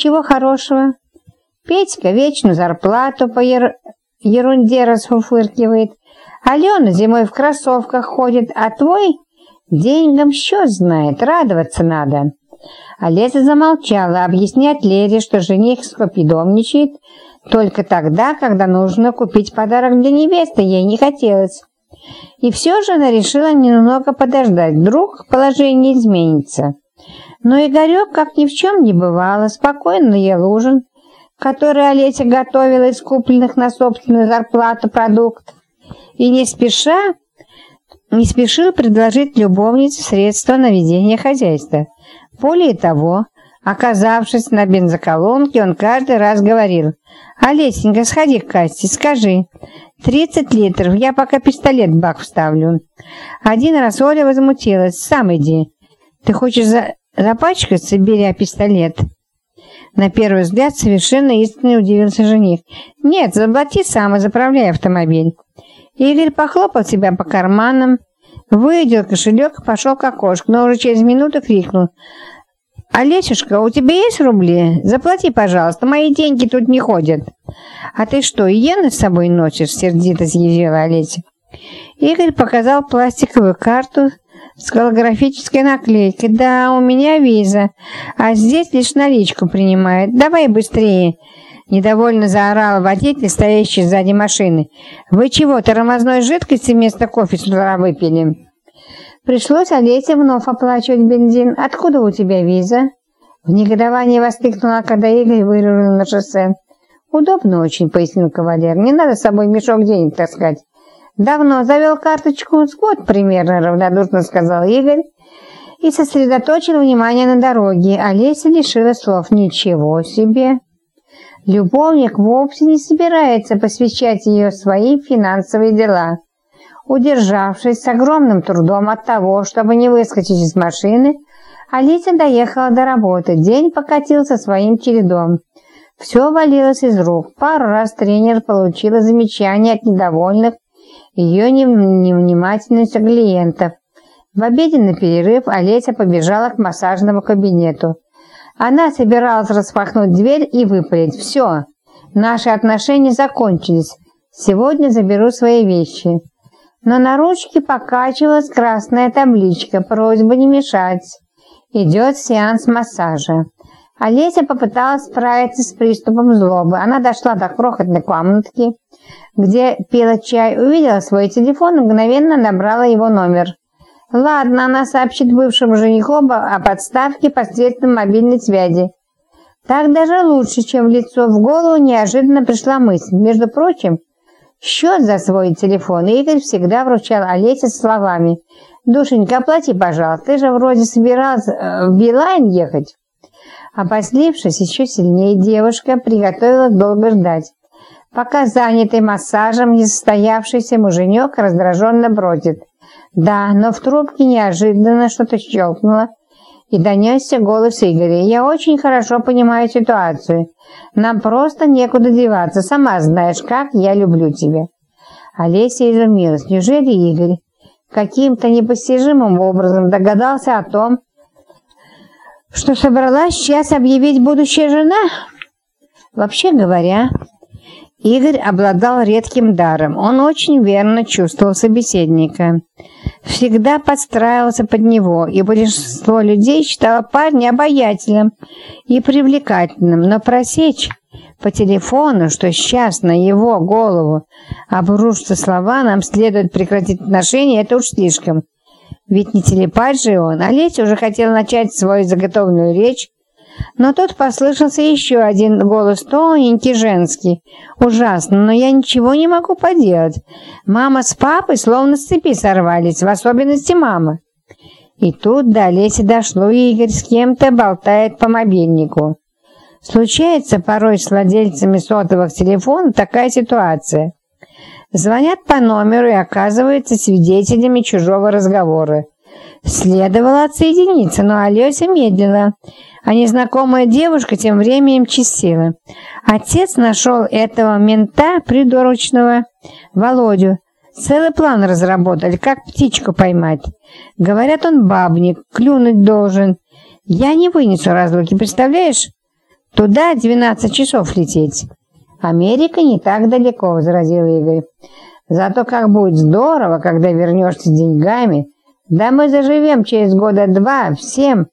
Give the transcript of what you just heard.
Чего хорошего? Петька вечно зарплату по ер... ерунде расфуфыркивает. Алена зимой в кроссовках ходит, а твой деньгам счет знает, радоваться надо. Олеся замолчала, объяснять Лере, что жених скопидомничает только тогда, когда нужно купить подарок для невесты, ей не хотелось. И все же она решила немного подождать, вдруг положение изменится. Но Игорек, как ни в чем не бывало, спокойно ел ужин, который Олеся готовила из купленных на собственную зарплату продуктов, и не спеша не спешил предложить любовнице средства на ведение хозяйства. Более того, оказавшись на бензоколонке, он каждый раз говорил, «Олесенька, сходи к кассе, скажи, 30 литров, я пока пистолет в бак вставлю». Один раз Оля возмутилась, «Сам иди, ты хочешь за... запачкаться, беря пистолет?» На первый взгляд совершенно искренне удивился жених. «Нет, заплати сам и заправляй автомобиль». Игорь похлопал себя по карманам, выудил кошелек и пошел к окошку, но уже через минуту крикнул. «Олесюшка, у тебя есть рубли? Заплати, пожалуйста, мои деньги тут не ходят». «А ты что, иены с собой носишь?» — сердито съезжала Олеся. Игорь показал пластиковую карту с голографической наклейкой. «Да, у меня виза, а здесь лишь наличку принимают. Давай быстрее!» Недовольно заорал водитель, стоящий сзади машины. «Вы чего, тормозной жидкости вместо кофе с утра выпили?» Пришлось Олесе вновь оплачивать бензин. «Откуда у тебя виза?» В негодовании воскликнула, когда Игорь вырулил на шоссе. «Удобно очень», — пояснил кавалер. «Не надо с собой мешок денег таскать». «Давно завел карточку? С год примерно», — равнодушно сказал Игорь и сосредоточил внимание на дороге. Олеся лишила слов. «Ничего себе!» Любовник вовсе не собирается посвящать ее свои финансовые дела. Удержавшись с огромным трудом от того, чтобы не выскочить из машины, Алиса доехала до работы. День покатился своим чередом. Все валилось из рук. Пару раз тренер получила замечания от недовольных ее невнимательностью клиентов. В обеденный перерыв Олеся побежала к массажному кабинету. Она собиралась распахнуть дверь и выпалить. «Все, наши отношения закончились. Сегодня заберу свои вещи». Но на ручке покачивалась красная табличка «Просьба не мешать». Идет сеанс массажа. Олеся попыталась справиться с приступом злобы. Она дошла до крохотной комнатки, где пила чай, увидела свой телефон и мгновенно набрала его номер. Ладно, она сообщит бывшему жениху о подставке посредством мобильной связи. Так даже лучше, чем лицо в голову неожиданно пришла мысль. Между прочим, счет за свой телефон Игорь всегда вручал Олесе словами «Душенька, оплати, пожалуйста, ты же вроде собиралась э, в Билайн ехать». Опослившись еще сильнее, девушка приготовилась долго ждать, пока занятый массажем несостоявшийся муженек раздраженно бродит. Да, но в трубке неожиданно что-то щелкнуло, и донесся голос Игоря. «Я очень хорошо понимаю ситуацию. Нам просто некуда деваться. Сама знаешь, как я люблю тебя». Олеся изумилась. Неужели Игорь каким-то непостижимым образом догадался о том, что собралась сейчас объявить будущая жена? Вообще говоря, Игорь обладал редким даром. Он очень верно чувствовал собеседника. Всегда подстраивался под него, и большинство людей считало парня обаятельным и привлекательным. Но просечь по телефону, что сейчас на его голову обрушатся слова, нам следует прекратить отношения, это уж слишком. Ведь не телепать же он. Олеся уже хотел начать свою заготовленную речь, но тут послышался еще один голос, тоненький, женский. Ужасно, но я ничего не могу поделать. Мама с папой словно с цепи сорвались, в особенности мама. И тут до Олеси дошло, Игорь с кем-то болтает по мобильнику. Случается порой с владельцами сотовых телефонов такая ситуация. Звонят по номеру и оказываются свидетелями чужого разговора. Следовало отсоединиться, но Олеся медлила а незнакомая девушка тем временем чистила. Отец нашел этого мента придурочного Володю. Целый план разработали, как птичку поймать. Говорят, он бабник, клюнуть должен. Я не вынесу разлуки, представляешь? Туда 12 часов лететь. Америка не так далеко, возразил Игорь. Зато как будет здорово, когда вернешься с деньгами. Да мы заживем через года два всем